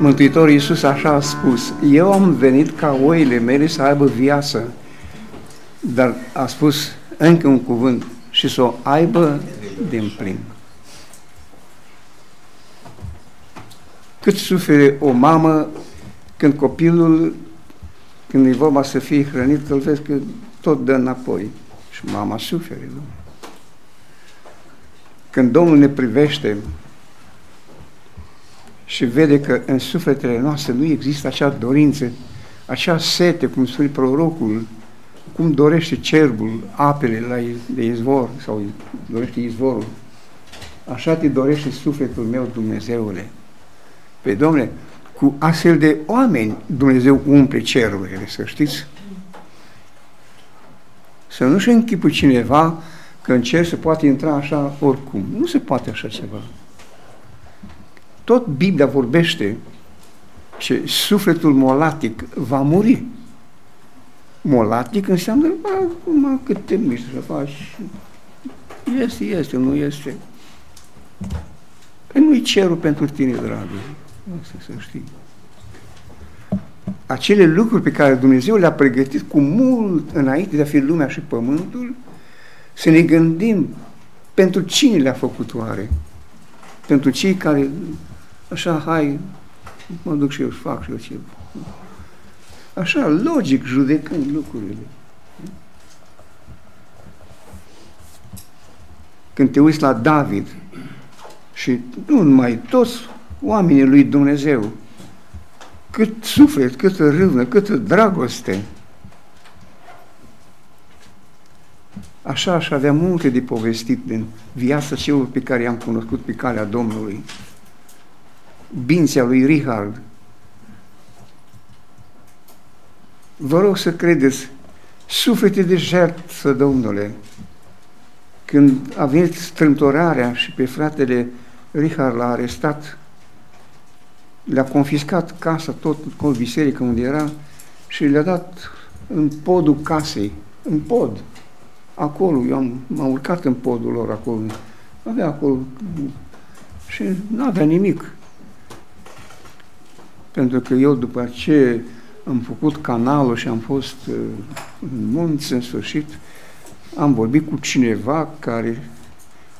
Mântuitorul Iisus așa a spus, eu am venit ca oile mele să aibă viață, dar a spus încă un cuvânt, și să o aibă din plin. Cât sufere o mamă când copilul, când e vorba să fie hrănit, îl vezi că tot dă înapoi. Și mama sufere, nu? Când Domnul ne privește și vede că în sufletele noastre nu există acea dorință, acea sete, cum spune prorocul, cum dorește cerbul apele la, de izvor sau dorește izvorul, așa te dorește sufletul meu, Dumnezeule. Pe domnule, cu astfel de oameni Dumnezeu umple cerurile, să știți. Să nu-și închipă cineva că în cer se poate intra așa oricum. Nu se poate așa ceva. Tot Biblia vorbește ce sufletul molatic va muri. Molatic înseamnă, acum cât te miști să faci, este, este, nu este. Păi nu-i cerul pentru tine, dragul. Asta să știi. Acele lucruri pe care Dumnezeu le-a pregătit cu mult înainte de a fi lumea și pământul, să ne gândim pentru cine le-a făcut oare? Pentru cei care, așa, hai, mă duc și eu și fac și eu ce. Așa, logic, judecând lucrurile. Când te uiți la David și nu numai toți oamenii lui Dumnezeu, cât suflet, câtă râvnă, câtă dragoste, Așa aș avea multe de povestit din viața celor pe care i-am cunoscut pe calea Domnului. Bințea lui Richard. Vă rog să credeți, suflete de jertfă, Domnule, când a venit strâmtorarea și pe fratele Richard l-a arestat, le-a confiscat casa, tot cu biserică unde era și le-a dat în podul casei, în pod acolo, eu am, m-am urcat în podul lor acolo, avea acolo și nu avea nimic. Pentru că eu după ce am făcut canalul și am fost uh, în munți în sfârșit, am vorbit cu cineva care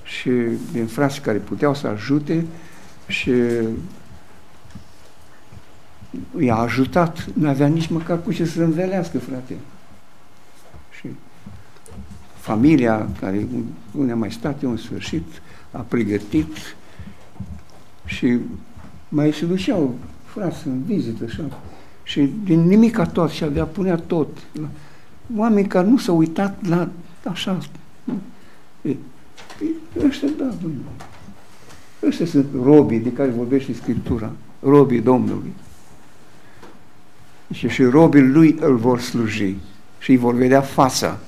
și din frații care puteau să ajute și i-a ajutat. Nu avea nici măcar cu ce să învelească, frate familia care unde a mai stat eu în sfârșit a pregătit și mai se duceau frați în vizită așa, și din nimic a tot și avea punea tot. Oameni care nu s-au uitat la așa. E, ăștia, da, Domnule. Ăștia sunt robii de care vorbește Scriptura, robii Domnului. Și, și robii lui îl vor sluji și îi vor vedea fața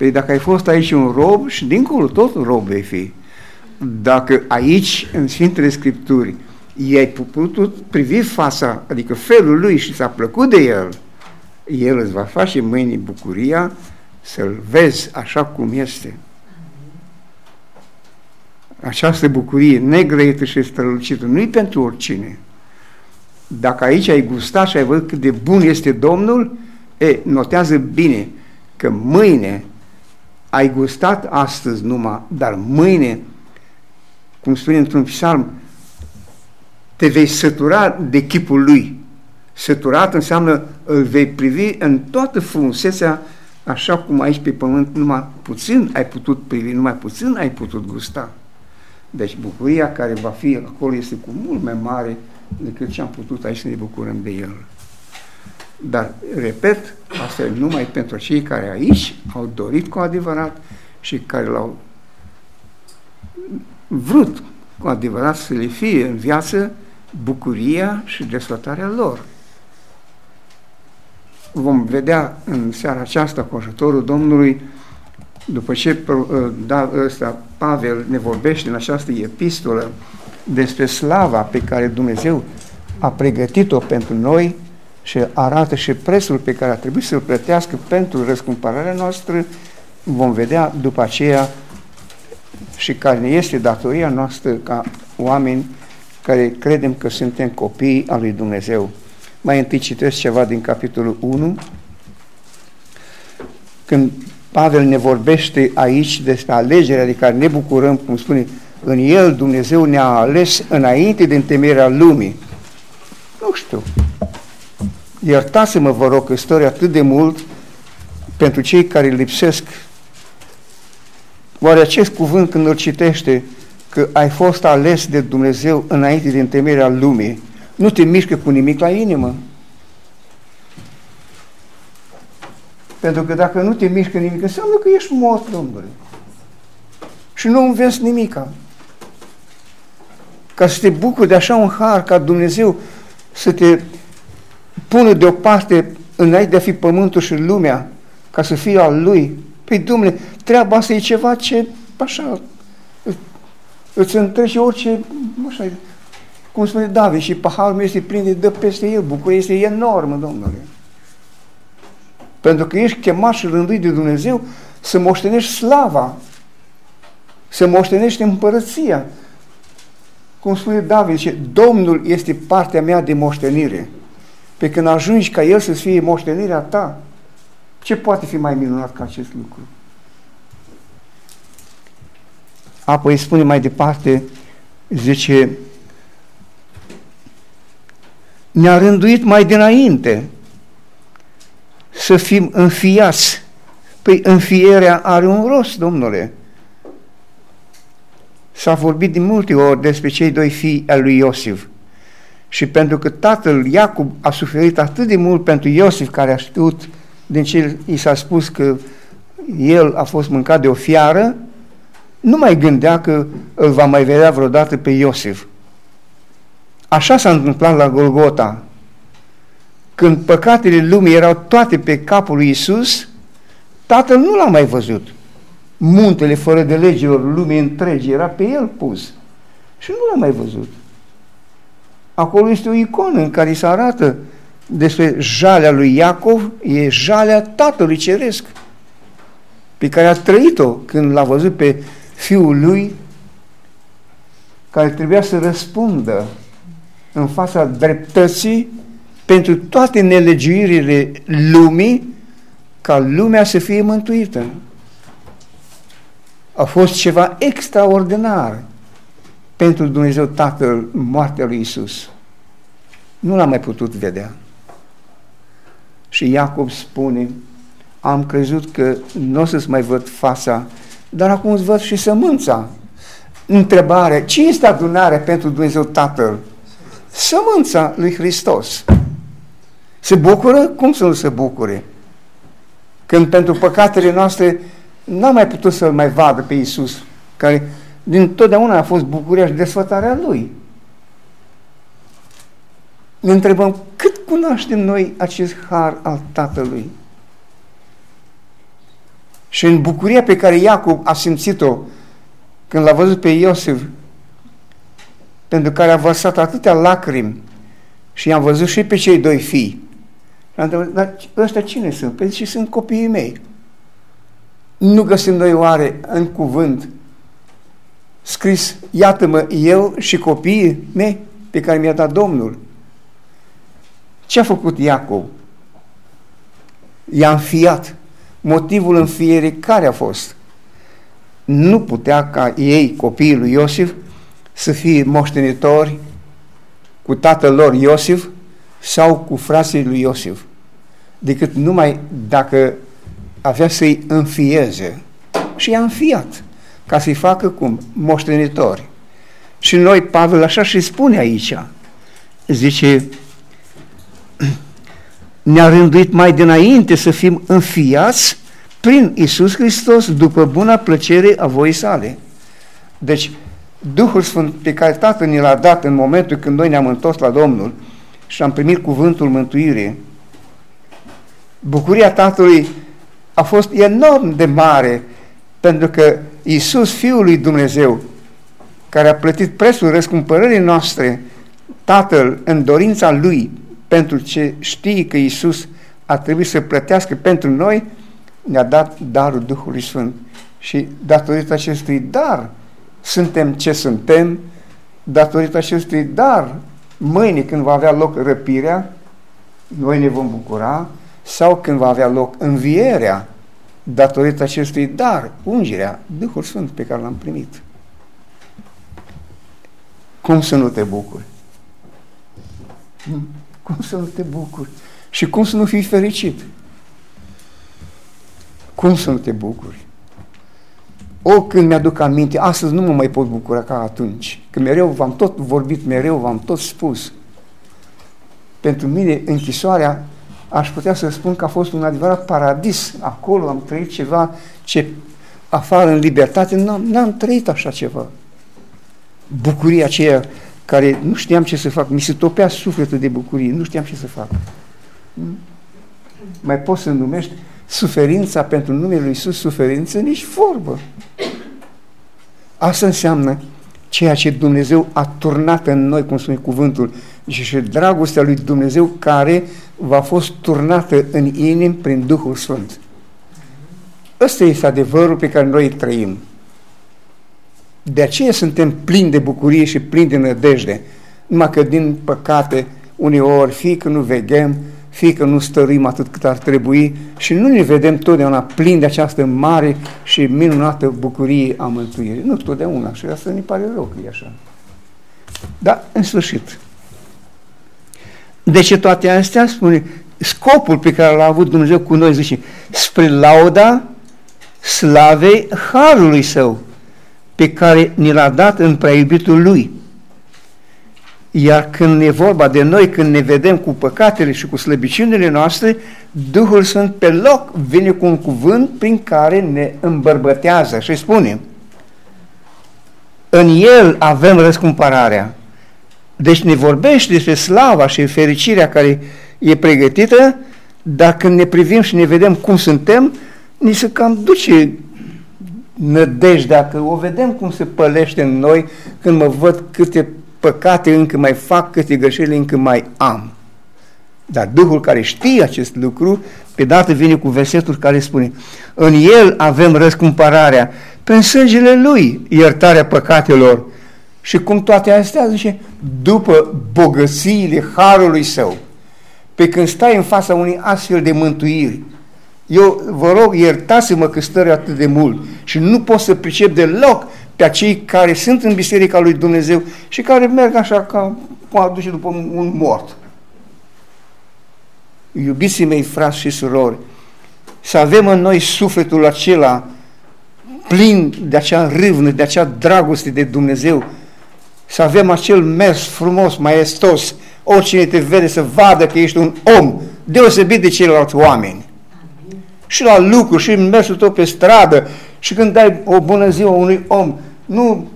Păi dacă ai fost aici un rob și dincolo tot un rob vei fi. Dacă aici, în Sfintele Scripturi, i-ai putut privi fața, adică felul lui și s-a plăcut de el, el îți va face mâine bucuria să-l vezi așa cum este. Această bucurie negrăită și strălucită nu-i pentru oricine. Dacă aici ai gustat și ai văzut cât de bun este Domnul, e, notează bine că mâine ai gustat astăzi numai, dar mâine, cum spune într-un psalm, te vei sătura de chipul lui. Săturat înseamnă îl vei privi în toată frumusețea așa cum aici pe pământ numai puțin ai putut privi, numai puțin ai putut gusta. Deci bucuria care va fi acolo este cu mult mai mare decât ce am putut aici să ne bucurăm de el. Dar, repet, asta e numai pentru cei care aici au dorit cu adevărat și care l-au vrut cu adevărat să le fie în viață bucuria și desfătarea lor. Vom vedea în seara aceasta cu ajutorul Domnului, după ce uh, da, ăsta, Pavel ne vorbește în această epistolă despre slava pe care Dumnezeu a pregătit-o pentru noi, și arată și prețul pe care a trebuit să-l plătească pentru răscumpărarea noastră, vom vedea după aceea și care ne este datoria noastră ca oameni care credem că suntem copii al lui Dumnezeu. Mai întâi citesc ceva din capitolul 1, când Pavel ne vorbește aici despre alegerea de care ne bucurăm, cum spune, în El Dumnezeu ne-a ales înainte de întemeierea lumii. Nu știu. Iertați-mă, vă rog, că istoria atât de mult pentru cei care lipsesc. Oare acest cuvânt când îl citește, că ai fost ales de Dumnezeu înainte de întemeierea lumii, nu te mișcă cu nimic la inimă? Pentru că dacă nu te mișcă nimic, înseamnă că ești mort, domnule. Și nu înveți nimica. Ca să te bucuri de așa un har ca Dumnezeu să te pună deoparte înainte de a fi pământul și lumea, ca să fie al Lui. Păi, Domnule, treaba asta e ceva ce, așa, îți întrece orice, așa, cum spune David, și paharul meu este plin de dă peste el, bucuria este enormă, Domnule. Pentru că ești chemat și rânduit de Dumnezeu să moștenești slava, să moștenești împărăția. Cum spune David, zice, Domnul este partea mea de moștenire. Pe când ajungi ca El să fie moștenirea ta, ce poate fi mai minunat ca acest lucru? Apoi spune mai departe, zice, ne-a rânduit mai dinainte să fim înfiați. Păi înfierea are un rost, domnule. S-a vorbit de multe ori despre cei doi fii al lui Iosif. Și pentru că tatăl Iacob a suferit atât de mult pentru Iosif, care a știut din ce i s-a spus că el a fost mâncat de o fiară, nu mai gândea că îl va mai vedea vreodată pe Iosif. Așa s-a întâmplat la Golgota. Când păcatele lumii erau toate pe capul lui Isus, Tatăl nu l-a mai văzut. Muntele fără de legilor lumii întregi era pe el pus. Și nu l-a mai văzut. Acolo este o iconă în care se arată despre jalea lui Iacov, e jalea Tatălui Ceresc, pe care a trăit-o când l-a văzut pe fiul lui, care trebuia să răspundă în fața dreptății pentru toate nelegiuirile lumii, ca lumea să fie mântuită. A fost ceva extraordinar pentru Dumnezeu Tatăl moartea lui Isus. Nu l-a mai putut vedea. Și Iacob spune, am crezut că nu o să-ți mai văd fața, dar acum îți văd și sămânța. Întrebare, ce este adunarea pentru Dumnezeu Tatăl? Sămânța lui Hristos. Se bucură? Cum să nu se bucure? Când pentru păcatele noastre n-a mai putut să-L mai vadă pe Iisus, care din totdeauna a fost bucuria și desfătarea Lui. Ne întrebăm, cât cunoaștem noi acest har al Tatălui? Și în bucuria pe care Iacob a simțit-o când l-a văzut pe Iosif, pentru care a vărsat atâtea lacrimi și i-am văzut și pe cei doi fii, am întrebat, dar ăștia cine sunt? Păi și sunt copiii mei. Nu găsim noi oare în cuvânt scris, iată-mă, eu și copiii mei pe care mi-a dat Domnul. Ce a făcut Iacov? I-a înfiat. Motivul înfierii care a fost? Nu putea ca ei, copiii lui Iosif, să fie moștenitori cu tatăl lor Iosif sau cu frații lui Iosif, decât numai dacă avea să-i înfieze. Și i-a înfiat, ca să-i facă cum? Moștenitori. Și noi, Pavel, așa și spune aici, zice, ne-a rânduit mai dinainte să fim înfiați prin Isus Hristos după buna plăcere a voii sale. Deci, Duhul Sfânt pe care Tatăl ne l-a dat în momentul când noi ne-am întors la Domnul și am primit cuvântul mântuirii, bucuria Tatălui a fost enorm de mare pentru că Iisus, Fiul lui Dumnezeu, care a plătit prețul răscumpărării noastre, Tatăl, în dorința Lui, pentru ce știe că Iisus a trebuit să plătească pentru noi, ne-a dat darul Duhului Sfânt. Și datorită acestui dar, suntem ce suntem, datorită acestui dar, mâine când va avea loc răpirea, noi ne vom bucura, sau când va avea loc învierea, datorită acestui dar, ungerea, Duhul Sfânt pe care l-am primit. Cum să nu te bucuri? Cum să nu te bucuri? Și cum să nu fii fericit? Cum să nu te bucuri? O, când mi-aduc aminte, astăzi nu mă mai pot bucura ca atunci, că mereu v-am tot vorbit, mereu v-am tot spus. Pentru mine, închisoarea, aș putea să spun că a fost un adevărat paradis. Acolo am trăit ceva ce afară în libertate, n-am, n-am trăit așa ceva. Bucuria aceea care nu știam ce să fac, mi se topea sufletul de bucurie, nu știam ce să fac. Mai poți să numești suferința pentru numele Lui Iisus suferință? Nici vorbă. Asta înseamnă ceea ce Dumnezeu a turnat în noi, cum spune cuvântul, și, și dragostea lui Dumnezeu care va fost turnată în inim prin Duhul Sfânt. Ăsta este adevărul pe care noi îl trăim. De aceea suntem plini de bucurie și plini de nădejde. Numai că, din păcate, uneori, fie că nu veghem, fie că nu stărim atât cât ar trebui și nu ne vedem totdeauna plini de această mare și minunată bucurie a mântuirii. Nu totdeauna și asta ne pare rău că e așa. Dar, în sfârșit, de ce toate astea? Spune, scopul pe care l-a avut Dumnezeu cu noi, zice, spre lauda slavei Harului Său, pe care ni l-a dat în preiubitul Lui. Iar când e vorba de noi, când ne vedem cu păcatele și cu slăbiciunile noastre, Duhul Sfânt pe loc vine cu un cuvânt prin care ne îmbărbătează și spune în El avem răscumpărarea. Deci ne vorbește despre slava și fericirea care e pregătită, dar când ne privim și ne vedem cum suntem, ni se cam duce nădejdea, că o vedem cum se pălește în noi când mă văd câte păcate încă mai fac, câte greșeli încă mai am. Dar Duhul care știe acest lucru, pe dată vine cu versetul care spune În El avem răscumpărarea, prin sângele Lui, iertarea păcatelor. Și cum toate astea, zice, după bogățiile Harului Său. Pe când stai în fața unei astfel de mântuiri, eu vă rog, iertați-mă că stări atât de mult și nu pot să pricep deloc pe acei care sunt în Biserica lui Dumnezeu și care merg așa ca cum aduce după un mort. Iubiții mei, frați și surori, să avem în noi sufletul acela plin de acea râvnă, de acea dragoste de Dumnezeu, să avem acel mers frumos, maestos, oricine te vede să vadă că ești un om deosebit de ceilalți oameni. Și la lucru, și în mersul tău pe stradă, și când dai o bună ziua unui om, nu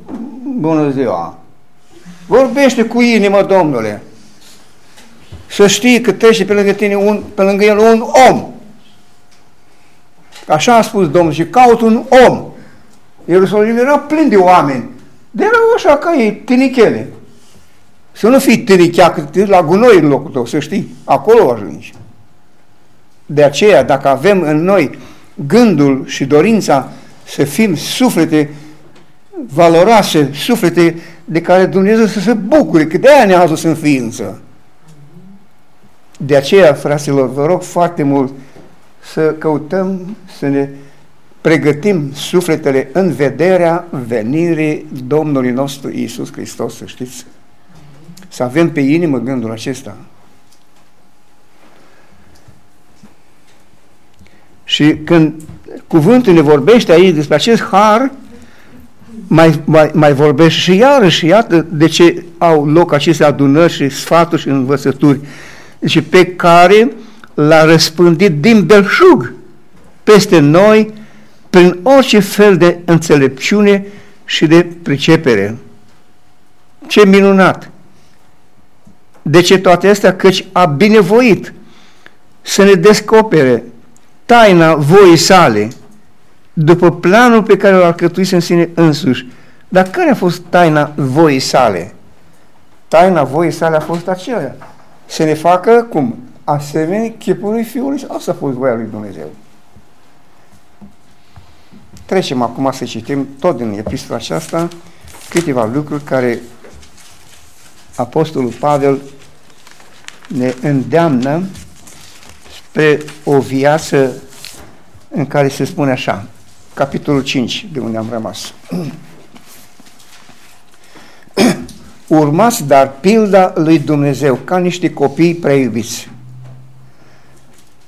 bună ziua. Vorbește cu inimă, Domnule. Să știi că trece pe lângă tine, un, pe lângă el un om. Așa a spus Domnul și caut un om. Ierusalim era plin de oameni. De erau așa ca ei, tinichele. Să nu fii tinichea, că la gunoi în locul tău, să știi. Acolo ajungi. De aceea, dacă avem în noi gândul și dorința să fim suflete valoroase, suflete de care Dumnezeu să se bucure, că de-aia ne-a adus în ființă. De aceea, fraților, vă rog foarte mult să căutăm, să ne pregătim sufletele în vederea venirii Domnului nostru Iisus Hristos, să știți. Să avem pe inimă gândul acesta. Și când cuvântul ne vorbește aici despre acest har, mai, mai, mai vorbește și iarăși, iată de ce au loc aceste adunări și sfaturi și învățături, deci pe care l-a răspândit din belșug peste noi prin orice fel de înțelepciune și de pricepere. Ce minunat! De ce toate astea? Căci a binevoit să ne descopere taina voii sale, după planul pe care l-a alcătuit în sine însuși. Dar care a fost taina voii sale? Taina voii sale a fost aceea. Să ne facă cum? Asemenea chipului Fiului. Asta a fost voia lui Dumnezeu. Trecem acum să citim tot din epistola aceasta câteva lucruri care Apostolul Pavel ne îndeamnă spre o viață în care se spune așa, capitolul 5, de unde am rămas. Urmați dar pilda lui Dumnezeu ca niște copii preiubiți.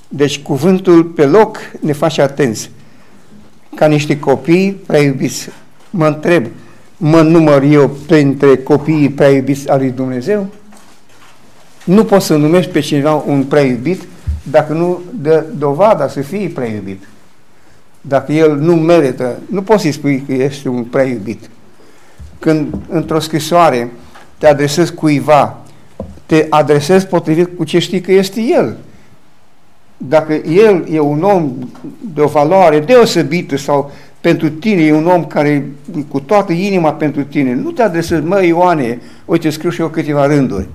Deci cuvântul pe loc ne face atenți. Ca niște copii preiubiți. Mă întreb, mă număr eu printre copiii preiubiți al lui Dumnezeu? Nu poți să numești pe cineva un preiubit dacă nu dă dovada să fie preiubit. Dacă el nu merită, nu poți să-i spui că este un preiubit. Când într-o scrisoare te adresezi cuiva, te adresezi potrivit cu ce știi că este el. Dacă el e un om de o valoare deosebită sau pentru tine e un om care e cu toată inima pentru tine, nu te adresezi, mă Ioane, uite scriu și eu câteva rânduri.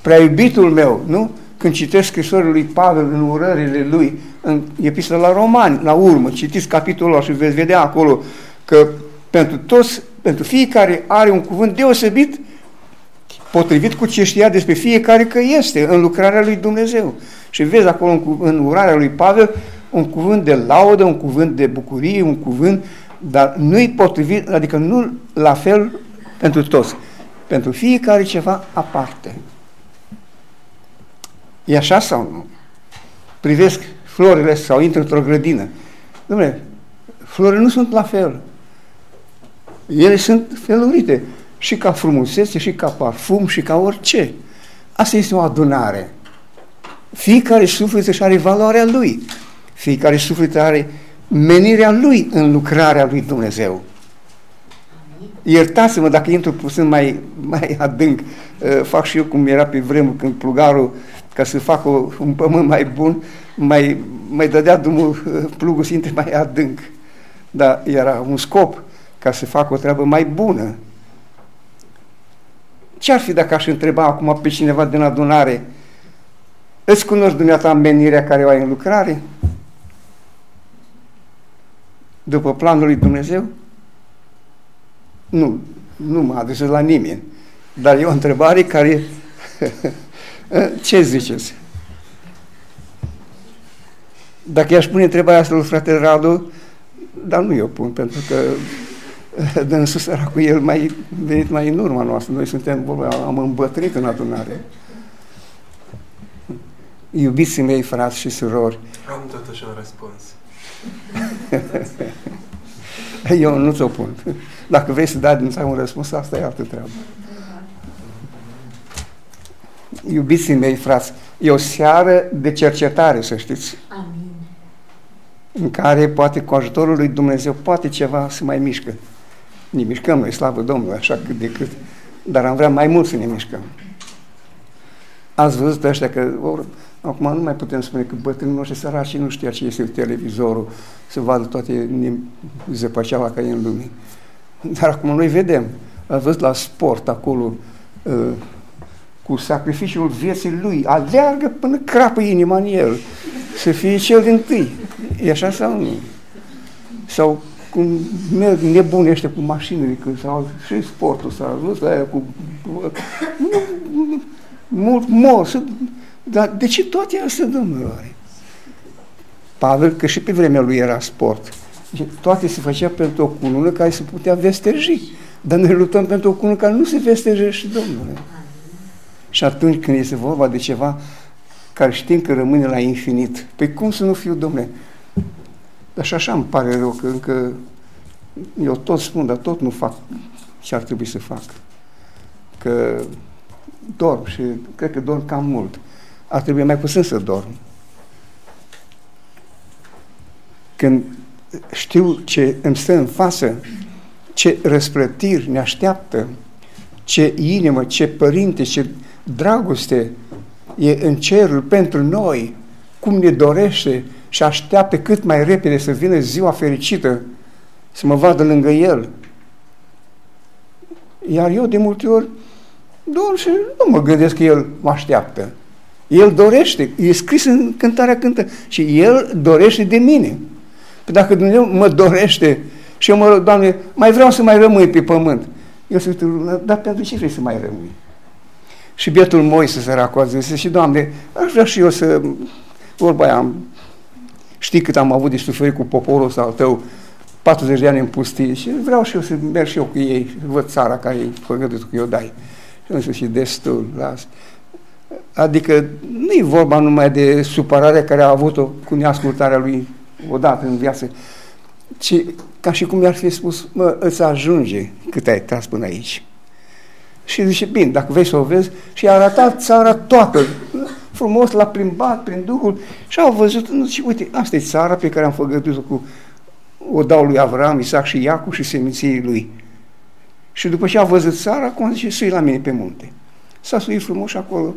Prea iubitul meu, nu? Când citesc scrisorile lui Pavel în urările lui, în epistola la Romani, la urmă, citiți capitolul ăla și veți vedea acolo că pentru toți, pentru fiecare are un cuvânt deosebit potrivit cu ce știa despre fiecare că este în lucrarea lui Dumnezeu. Și vezi acolo în, în urarea lui Pavel un cuvânt de laudă, un cuvânt de bucurie, un cuvânt, dar nu-i potrivit, adică nu la fel pentru toți. Pentru fiecare ceva aparte. E așa sau nu? Privesc florile sau intră într-o grădină. Dom'le, florile nu sunt la fel. Ele sunt felurite și ca frumusețe, și ca parfum, și ca orice. Asta este o adunare. Fiecare suflet își are valoarea lui. Fiecare suflet are menirea lui în lucrarea lui Dumnezeu. Iertați-mă dacă intru puțin mai, mai adânc. Uh, fac și eu cum era pe vremuri când plugarul, ca să fac o, un pământ mai bun, mai, mai dădea drumul uh, plugul să intre mai adânc. Dar era un scop ca să fac o treabă mai bună. Ce-ar fi dacă aș întreba acum pe cineva din adunare, îți cunoști dumneata menirea care o ai în lucrare? După planul lui Dumnezeu? Nu, nu mă adresez la nimeni. Dar e o întrebare care... Ce ziceți? Dacă i-aș pune întrebarea asta lui fratele Radu, dar nu eu pun, pentru că dânsul cu el mai venit mai în urma noastră. Noi suntem, am îmbătrânit în adunare. Iubiții mei, frați și surori. Am totuși un răspuns. Eu nu ți-o pun. Dacă vrei să dai din un răspuns, asta e altă treabă. Iubiții mei, frați, e o seară de cercetare, să știți. Amin. În care poate cu ajutorul lui Dumnezeu poate ceva să mai mișcă. Ne mișcăm noi, slavă Domnului, așa cât de cât. Dar am vrea mai mult să ne mișcăm. Ați văzut ăștia că or, acum nu mai putem spune că bătrânii noștri săraci nu știa ce este televizorul, să vadă toate zăpăceaua ca e în lume. Dar acum noi vedem, ați văzut la sport acolo, uh, cu sacrificiul vieții lui, aleargă până crapă inima în el, să fie cel din tâi. E așa sau nu? Sau cum merg nebuni ăștia cu mașinile, că sau și sportul s-a văzut aia cu mult mor, dar de ce toate astea, domnule? Pavel, că și pe vremea lui era sport. Deci, toate se făcea pentru o cunună care se putea vesteji. Dar noi luptăm pentru o cunună care nu se vestejește, domnule. Și atunci când este vorba de ceva care știm că rămâne la infinit, păi cum să nu fiu, domnule? Dar și așa îmi pare rău că încă eu tot spun, dar tot nu fac ce ar trebui să fac. Că dorm și cred că dorm cam mult. Ar trebui mai puțin să dorm. Când știu ce îmi stă în față, ce răsplătiri ne așteaptă, ce inimă, ce părinte, ce dragoste e în cerul pentru noi, cum ne dorește și așteaptă cât mai repede să vină ziua fericită, să mă vadă lângă el. Iar eu de multe ori dorm și nu mă gândesc că el mă așteaptă. El dorește, e scris în cântarea cântă și el dorește de mine. Păi dacă Dumnezeu mă dorește și eu mă rog, Doamne, mai vreau să mai rămâi pe pământ. Eu să dar pentru ce vrei să mai rămâi? Și bietul Moise săracul a zis, și Doamne, aș vrea și eu să, vorba aia, știi cât am avut de suferit cu poporul ăsta al tău, 40 de ani în pustie și vreau și eu să merg și eu cu ei, văd țara care e făgăduită cu eu dai. Și nu și destul, las. Adică nu e vorba numai de supărarea care a avut-o cu neascultarea lui odată în viață, ci ca și cum i-ar fi spus, mă, îți ajunge cât ai tras până aici. Și zice, bine, dacă vrei să o vezi, și a arătat țara toată, frumos, l-a plimbat prin Duhul și au văzut, și uite, asta e țara pe care am făgăduit-o cu o dau lui Avram, Isaac și Iacu și seminției lui. Și după ce a văzut țara, cum zice, sui la mine pe munte. S-a suit frumos acolo,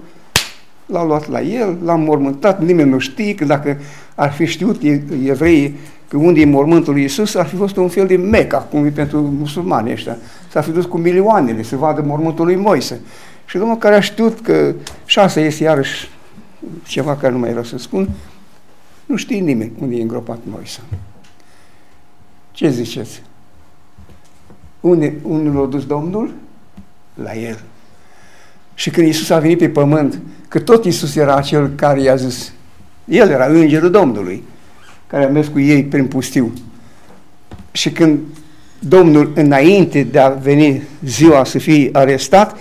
l-au luat la el, l-a mormântat, nimeni nu știe că dacă ar fi știut evreii că unde e mormântul lui Iisus, ar fi fost un fel de meca, cum e pentru musulmani ăștia. S-ar fi dus cu milioanele să vadă mormântul lui Moise. Și Domnul care a știut că și asta este iarăși ceva care nu mai vreau să spun, nu știe nimeni unde e îngropat Moise. Ce ziceți? Unde, unde l-a dus Domnul? La el. Și când Iisus a venit pe pământ, că tot Iisus era acel care i-a zis, el era îngerul Domnului, care a mers cu ei prin pustiu. Și când Domnul, înainte de a veni ziua să fie arestat,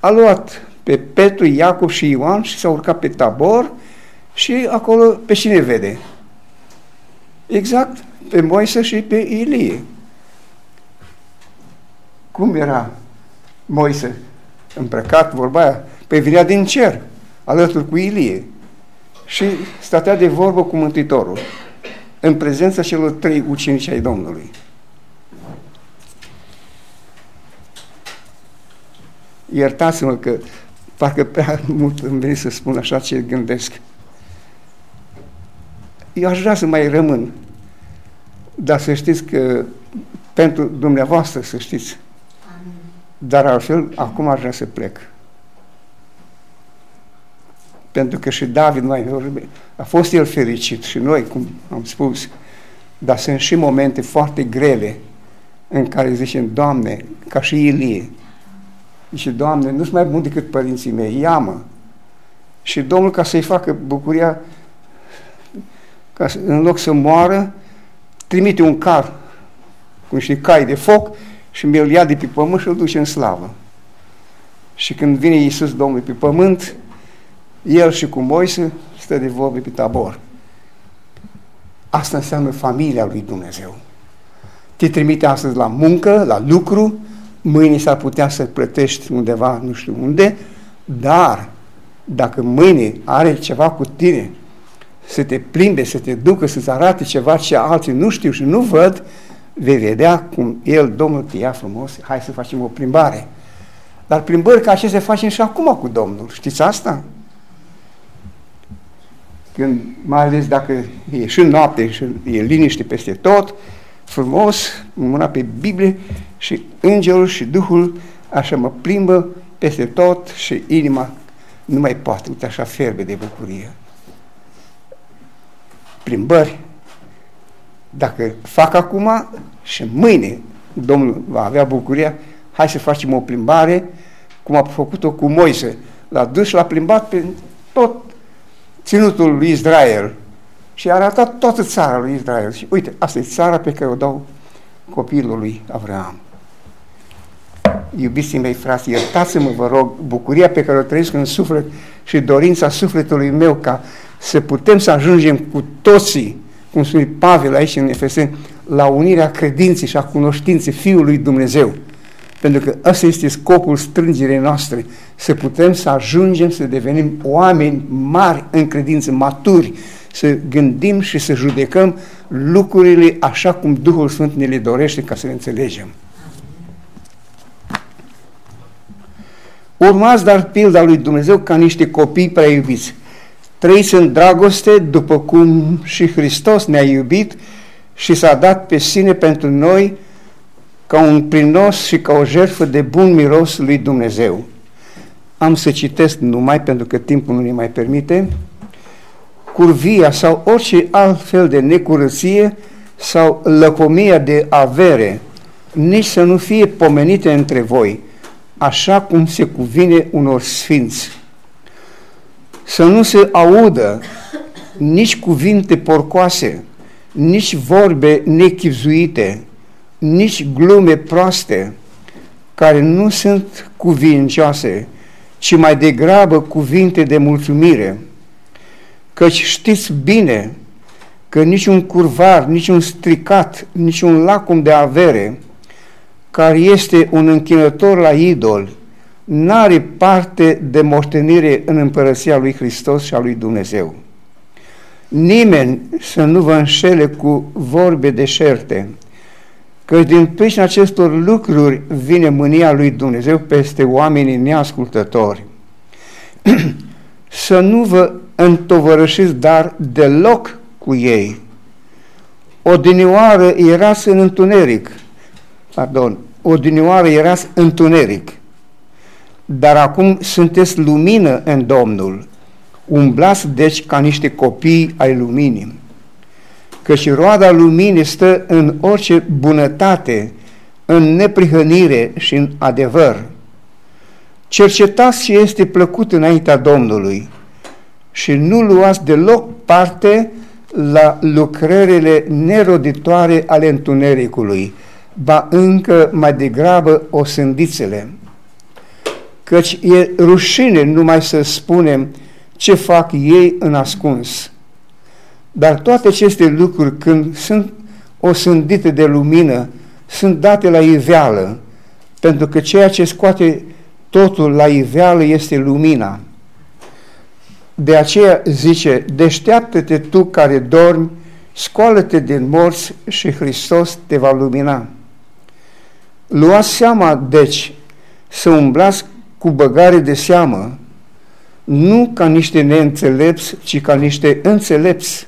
a luat pe Petru, Iacob și Ioan și s-a urcat pe tabor și acolo pe cine vede? Exact pe Moise și pe Ilie. Cum era Moise îmbrăcat, vorba aia? Păi vinea din cer, alături cu Ilie. Și stătea de vorbă cu Mântuitorul, în prezența celor trei ucenici ai Domnului. Iertați-mă că parcă prea mult îmi vine să spun așa ce gândesc. Eu aș vrea să mai rămân dar să știți că pentru dumneavoastră să știți. Dar altfel, acum aș vrea să plec. Pentru că și David mai a fost el fericit și noi, cum am spus, dar sunt și momente foarte grele în care zicem, Doamne, ca și Ilie, zice, Doamne, nu-s mai bun decât părinții mei, ia-mă. Și Domnul, ca să-i facă bucuria, ca să, în loc să moară, trimite un car cu niște cai de foc și mi-l ia de pe pământ și îl duce în slavă. Și când vine Iisus Domnul pe pământ, el și cu Moise stă de vorbe pe tabor. Asta înseamnă familia lui Dumnezeu. Te trimite astăzi la muncă, la lucru, mâine s-ar putea să plătești undeva, nu știu unde, dar dacă mâine are ceva cu tine să te plimbe, să te ducă, să-ți arate ceva ce alții nu știu și nu văd, vei vedea cum El, Domnul, te ia frumos, hai să facem o plimbare. Dar plimbări ca acestea facem și acum cu Domnul. Știți asta? Când, mai ales dacă e și noapte și e liniște peste tot, frumos, mâna pe Biblie și Îngerul și Duhul așa mă plimbă peste tot și inima nu mai poate, uite așa ferbe de bucurie plimbări, dacă fac acum și mâine Domnul va avea bucuria, hai să facem o plimbare, cum a făcut-o cu Moise. L-a dus și l-a plimbat pe tot ținutul lui Israel și a arătat toată țara lui Israel. Și uite, asta e țara pe care o dau copilul lui Avram. Iubiții mei frați, iertați-mă, vă rog, bucuria pe care o trăiesc în suflet și dorința sufletului meu ca să putem să ajungem cu toții, cum spune Pavel aici în Efeseni, la unirea credinței și a cunoștinței Fiului Dumnezeu. Pentru că ăsta este scopul strângerii noastre, să putem să ajungem să devenim oameni mari în credință, maturi, să gândim și să judecăm lucrurile așa cum Duhul Sfânt ne le dorește ca să le înțelegem. Urmați dar pilda lui Dumnezeu ca niște copii prea iubiți trăiți în dragoste după cum și Hristos ne-a iubit și s-a dat pe sine pentru noi ca un prinos și ca o jertfă de bun miros lui Dumnezeu. Am să citesc numai pentru că timpul nu ne mai permite. Curvia sau orice alt fel de necurăție sau lăcomia de avere, nici să nu fie pomenite între voi, așa cum se cuvine unor sfinți. Să nu se audă nici cuvinte porcoase, nici vorbe nechivzuite, nici glume proaste, care nu sunt cuvincioase, ci mai degrabă cuvinte de mulțumire. Căci știți bine că niciun curvar, niciun stricat, niciun lacum de avere, care este un închinător la idol, n-are parte de moștenire în împărăția lui Hristos și a lui Dumnezeu. Nimeni să nu vă înșele cu vorbe deșerte, că din pricina acestor lucruri vine mânia lui Dumnezeu peste oamenii neascultători. să nu vă întovărășiți dar deloc cu ei. Odinioară erați în întuneric, pardon, odinioară erați întuneric, dar acum sunteți lumină în Domnul. Umblați deci ca niște copii ai luminii. Căci roada luminii stă în orice bunătate, în neprihănire și în adevăr. Cercetați ce este plăcut înaintea Domnului și nu luați deloc parte la lucrările neroditoare ale întunericului, ba încă mai degrabă osândițele. Căci e rușine numai să spunem ce fac ei în ascuns. Dar toate aceste lucruri, când sunt osândite de lumină, sunt date la iveală, pentru că ceea ce scoate totul la iveală este lumina. De aceea zice, deșteaptă-te tu care dormi, scoală-te din morți și Hristos te va lumina. Luați seama, deci, să umblați cu băgare de seamă, nu ca niște neînțelepți, ci ca niște înțelepți.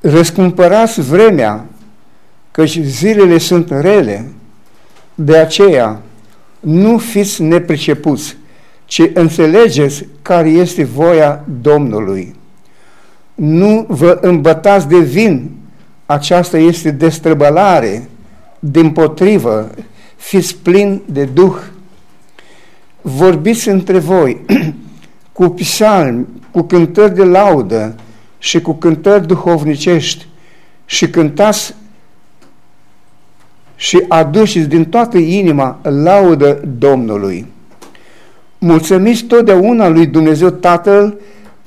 Răscumpărați vremea, căci zilele sunt rele, de aceea nu fiți nepricepuți, ci înțelegeți care este voia Domnului. Nu vă îmbătați de vin, aceasta este destrăbălare, din potrivă, fiți plini de Duh. Vorbiți între voi cu psalmi, cu cântări de laudă și cu cântări duhovnicești și cântați și aduceți din toată inima laudă Domnului. Mulțumiți totdeauna lui Dumnezeu Tatăl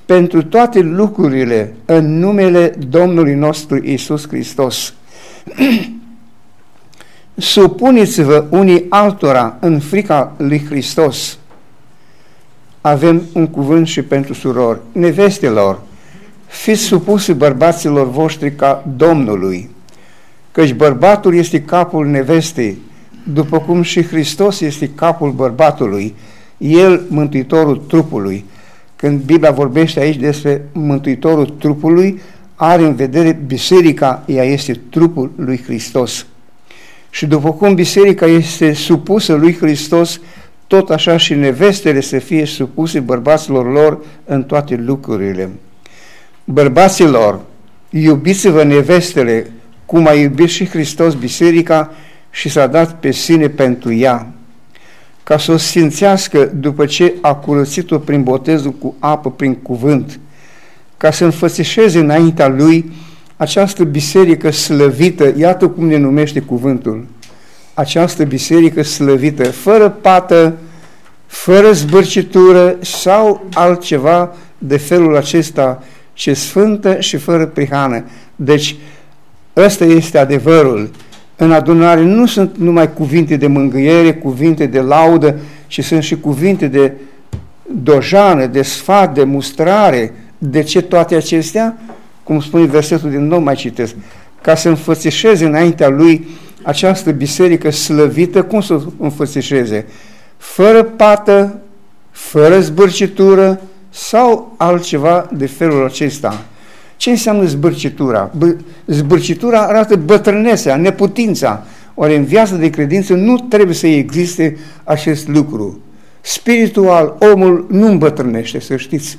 pentru toate lucrurile în numele Domnului nostru Isus Hristos. Supuneți-vă unii altora în frica lui Hristos. Avem un cuvânt și pentru surori, nevestelor, fiți supusi bărbaților voștri ca Domnului, căci bărbatul este capul nevestei, după cum și Hristos este capul bărbatului, el mântuitorul trupului. Când Biblia vorbește aici despre mântuitorul trupului, are în vedere biserica, ea este trupul lui Hristos. Și după cum biserica este supusă lui Hristos, tot așa și nevestele să fie supuse bărbaților lor în toate lucrurile. Bărbaților, iubiți-vă nevestele, cum a iubit și Hristos biserica și s-a dat pe sine pentru ea, ca să o sfințească după ce a curățit-o prin botezul cu apă, prin cuvânt, ca să înfățișeze înaintea lui această biserică slăvită, iată cum ne numește cuvântul, această biserică slăvită, fără pată, fără zbârcitură sau altceva de felul acesta, ce sfântă și fără prihană. Deci, ăsta este adevărul. În adunare nu sunt numai cuvinte de mângâiere, cuvinte de laudă, ci sunt și cuvinte de dojană, de sfat, de mustrare. De ce toate acestea? Cum spune versetul din nou, mai citesc. Ca să înfățișeze înaintea lui această biserică slăvită, cum să o înfățișeze? Fără pată, fără zbârcitură sau altceva de felul acesta. Ce înseamnă zbârcitura? Zbârcitura arată bătrânesea, neputința. Ori în viața de credință nu trebuie să existe acest lucru. Spiritual, omul nu îmbătrânește, să știți.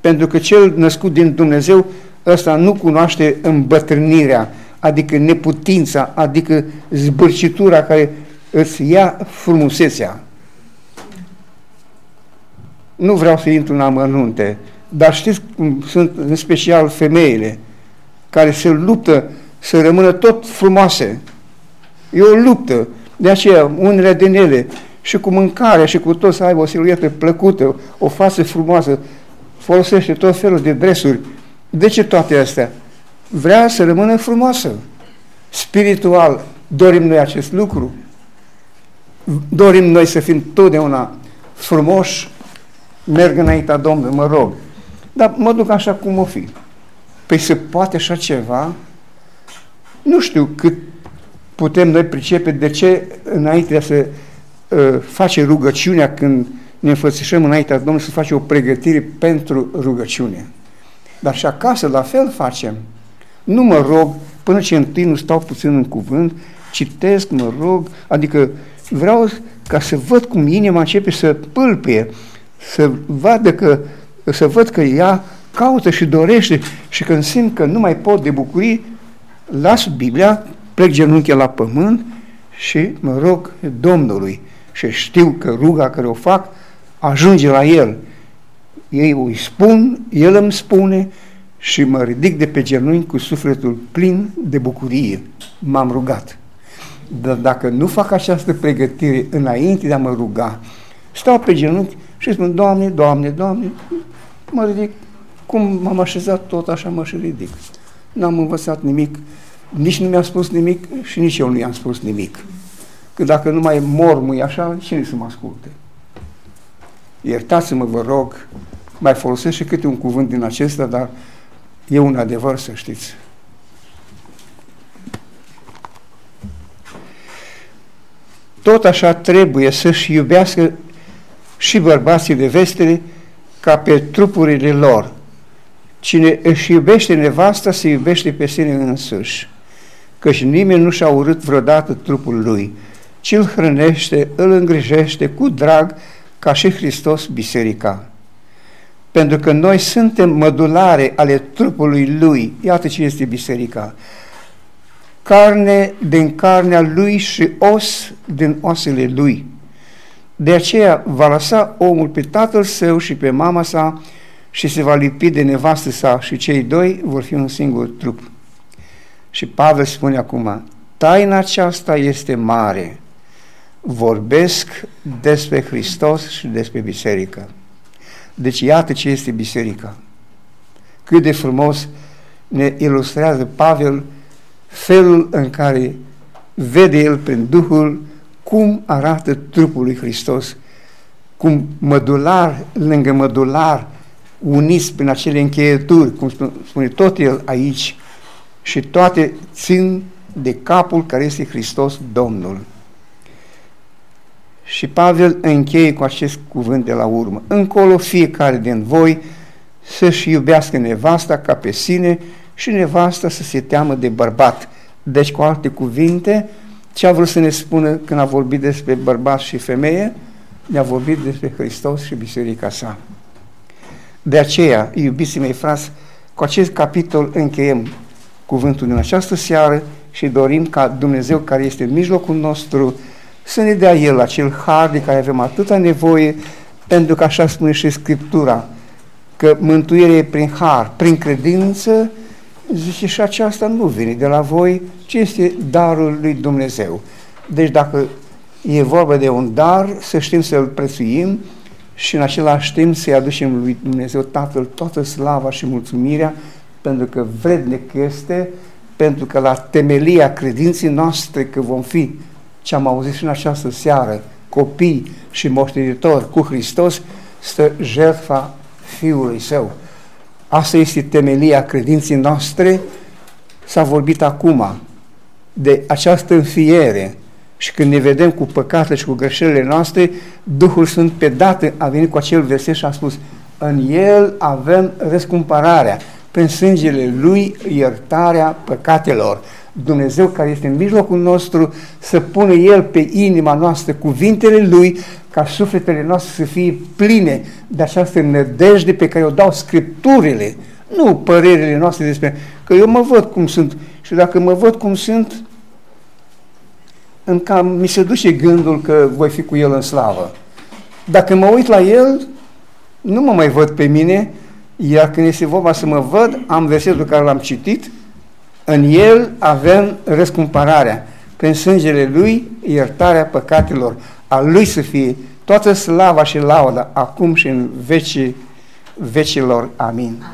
Pentru că cel născut din Dumnezeu, ăsta nu cunoaște îmbătrânirea, adică neputința, adică zbârcitura care îți ia frumusețea. nu vreau să intru în amănunte, dar știți cum sunt în special femeile care se luptă să rămână tot frumoase. E o luptă. De aceea, unele din ele, și cu mâncarea și cu tot să aibă o siluetă plăcută, o față frumoasă, folosește tot felul de dresuri. De ce toate astea? Vrea să rămână frumoasă. Spiritual, dorim noi acest lucru. Dorim noi să fim totdeauna frumoși, merg înaintea Domnului, mă rog. Dar mă duc așa cum o fi. Păi se poate așa ceva? Nu știu cât putem noi pricepe de ce înainte să uh, face rugăciunea când ne înfățișăm înaintea Domnului să face o pregătire pentru rugăciune. Dar și acasă la fel facem. Nu mă rog până ce întâi nu stau puțin în cuvânt, citesc, mă rog, adică vreau ca să văd cum inima începe să pâlpie, să vadă că, să văd că ea caută și dorește și când simt că nu mai pot de bucurii, las Biblia, plec genunchi la pământ și mă rog Domnului și știu că ruga care o fac ajunge la El. Ei îi spun, El îmi spune și mă ridic de pe genunchi cu sufletul plin de bucurie. M-am rugat. Dar dacă nu fac această pregătire înainte de a mă ruga, stau pe genunchi și spun, Doamne, Doamne, Doamne, mă ridic, cum m-am așezat tot așa mă și ridic. N-am învățat nimic, nici nu mi-a spus nimic și nici eu nu i-am spus nimic. Că dacă nu mai mormui așa, cine să mă asculte? Iertați-mă, vă rog, mai folosesc și câte un cuvânt din acesta, dar e un adevăr, să știți. Tot așa trebuie să-și iubească și bărbații de vestele ca pe trupurile lor. Cine își iubește nevasta, se iubește pe sine însuși, căci nimeni nu și-a urât vreodată trupul lui, ci îl hrănește, îl îngrijește cu drag, ca și Hristos biserica. Pentru că noi suntem mădulare ale trupului lui, iată ce este biserica, carne din carnea lui și os din osele lui. De aceea va lăsa omul pe tatăl său și pe mama sa și se va lipi de nevastă sa și cei doi vor fi un singur trup. Și Pavel spune acum, taina aceasta este mare. Vorbesc despre Hristos și despre biserică. Deci iată ce este biserica. Cât de frumos ne ilustrează Pavel felul în care vede el prin Duhul cum arată trupul lui Hristos, cum mădular lângă mădular, uniți prin acele încheieturi, cum spune tot el aici, și toate țin de capul care este Hristos Domnul. Și Pavel încheie cu acest cuvânt de la urmă. Încolo fiecare din voi să-și iubească nevasta ca pe sine și nevasta să se teamă de bărbat. Deci, cu alte cuvinte, ce a vrut să ne spună când a vorbit despre bărbat și femeie? Ne-a vorbit despre Hristos și biserica sa. De aceea, iubiții mei frați, cu acest capitol încheiem cuvântul din această seară și dorim ca Dumnezeu care este în mijlocul nostru să ne dea El acel har de care avem atâta nevoie, pentru că așa spune și Scriptura, că mântuirea e prin har, prin credință, zice și aceasta nu vine de la voi, ci este darul lui Dumnezeu. Deci dacă e vorba de un dar, să știm să-l prețuim și în același timp să-i aducem lui Dumnezeu Tatăl toată slava și mulțumirea, pentru că vrednic este, pentru că la temelia credinței noastre că vom fi, ce am auzit și în această seară, copii și moștenitori cu Hristos, stă jertfa Fiului Său. Asta este temelia credinței noastre. S-a vorbit acum de această înfiere și când ne vedem cu păcatele și cu greșelile noastre, Duhul Sfânt pe dată a venit cu acel verset și a spus în El avem răscumpărarea, prin sângele Lui iertarea păcatelor. Dumnezeu care este în mijlocul nostru să pună El pe inima noastră cuvintele Lui ca sufletele noastre să fie pline de această nădejde pe care o dau Scripturile, nu părerile noastre despre... Că eu mă văd cum sunt și dacă mă văd cum sunt, în cam mi se duce gândul că voi fi cu El în slavă. Dacă mă uit la El, nu mă mai văd pe mine, iar când este vorba să mă văd, am versetul care l-am citit, în el avem răscumpărarea, prin sângele lui iertarea păcatelor, a lui să fie toată slava și lauda, acum și în vecii vecilor. Amin.